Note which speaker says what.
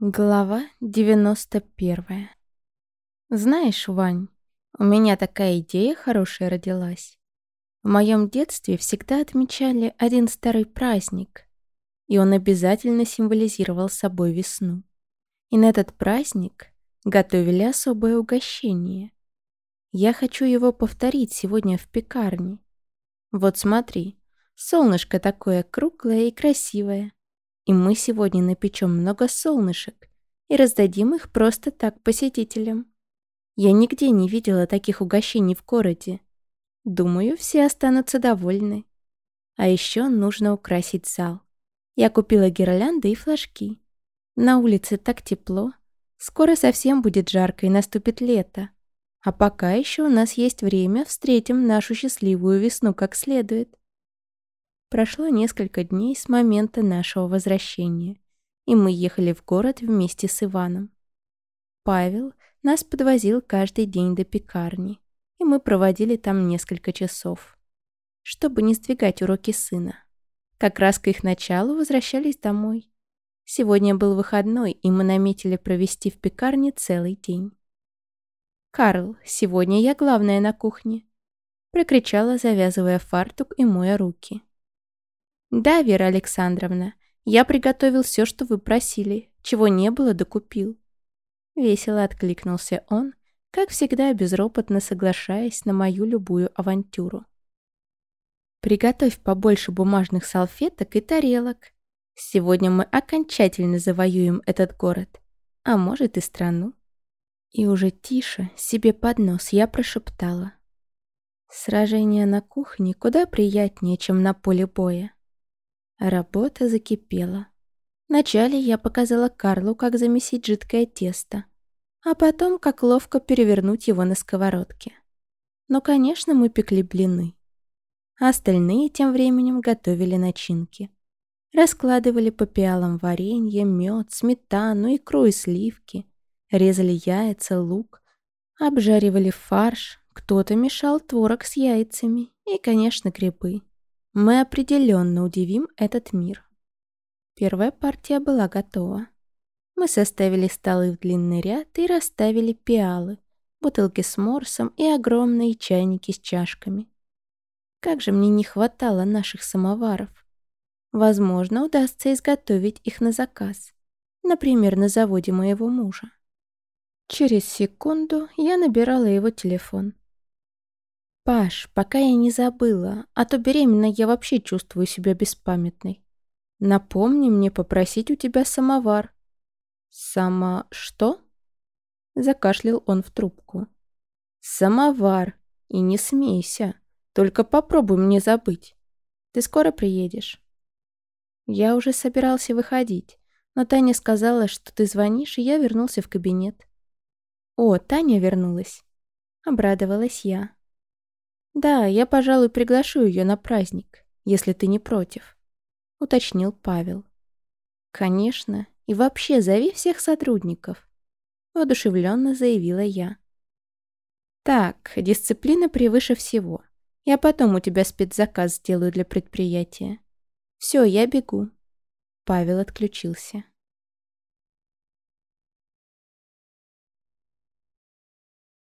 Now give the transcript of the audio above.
Speaker 1: Глава 91 Знаешь, Вань, у меня такая идея хорошая родилась. В моем детстве всегда отмечали один старый праздник, и он обязательно символизировал собой весну. И на этот праздник готовили особое угощение. Я хочу его повторить сегодня в пекарне. Вот смотри, солнышко такое круглое и красивое. И мы сегодня напечем много солнышек и раздадим их просто так посетителям. Я нигде не видела таких угощений в городе. Думаю, все останутся довольны. А еще нужно украсить зал. Я купила гирлянды и флажки. На улице так тепло. Скоро совсем будет жарко и наступит лето. А пока еще у нас есть время, встретим нашу счастливую весну как следует. Прошло несколько дней с момента нашего возвращения, и мы ехали в город вместе с Иваном. Павел нас подвозил каждый день до пекарни, и мы проводили там несколько часов, чтобы не сдвигать уроки сына. Как раз к их началу возвращались домой. Сегодня был выходной, и мы наметили провести в пекарне целый день. «Карл, сегодня я главная на кухне», — прокричала, завязывая фартук и моя руки. «Да, Вера Александровна, я приготовил все, что вы просили. Чего не было, докупил». Весело откликнулся он, как всегда безропотно соглашаясь на мою любую авантюру. «Приготовь побольше бумажных салфеток и тарелок. Сегодня мы окончательно завоюем этот город, а может и страну». И уже тише, себе под нос, я прошептала. Сражение на кухне куда приятнее, чем на поле боя. Работа закипела. Вначале я показала Карлу, как замесить жидкое тесто, а потом, как ловко перевернуть его на сковородке. Но, конечно, мы пекли блины. Остальные тем временем готовили начинки. Раскладывали по пиалам варенье, мед, сметану, икру и сливки. Резали яйца, лук. Обжаривали фарш. Кто-то мешал творог с яйцами. И, конечно, грибы. Мы определенно удивим этот мир. Первая партия была готова. Мы составили столы в длинный ряд и расставили пиалы, бутылки с морсом и огромные чайники с чашками. Как же мне не хватало наших самоваров. Возможно, удастся изготовить их на заказ. Например, на заводе моего мужа. Через секунду я набирала его телефон. «Паш, пока я не забыла, а то беременна я вообще чувствую себя беспамятной. Напомни мне попросить у тебя самовар». «Сама... что?» Закашлял он в трубку. «Самовар. И не смейся. Только попробуй мне забыть. Ты скоро приедешь?» Я уже собирался выходить, но Таня сказала, что ты звонишь, и я вернулся в кабинет. «О, Таня вернулась!» Обрадовалась я. «Да, я, пожалуй, приглашу ее на праздник, если ты не против», — уточнил Павел. «Конечно, и вообще зови всех сотрудников», — воодушевленно заявила я. «Так, дисциплина превыше всего. Я потом у тебя спецзаказ сделаю для предприятия. Все, я бегу». Павел отключился.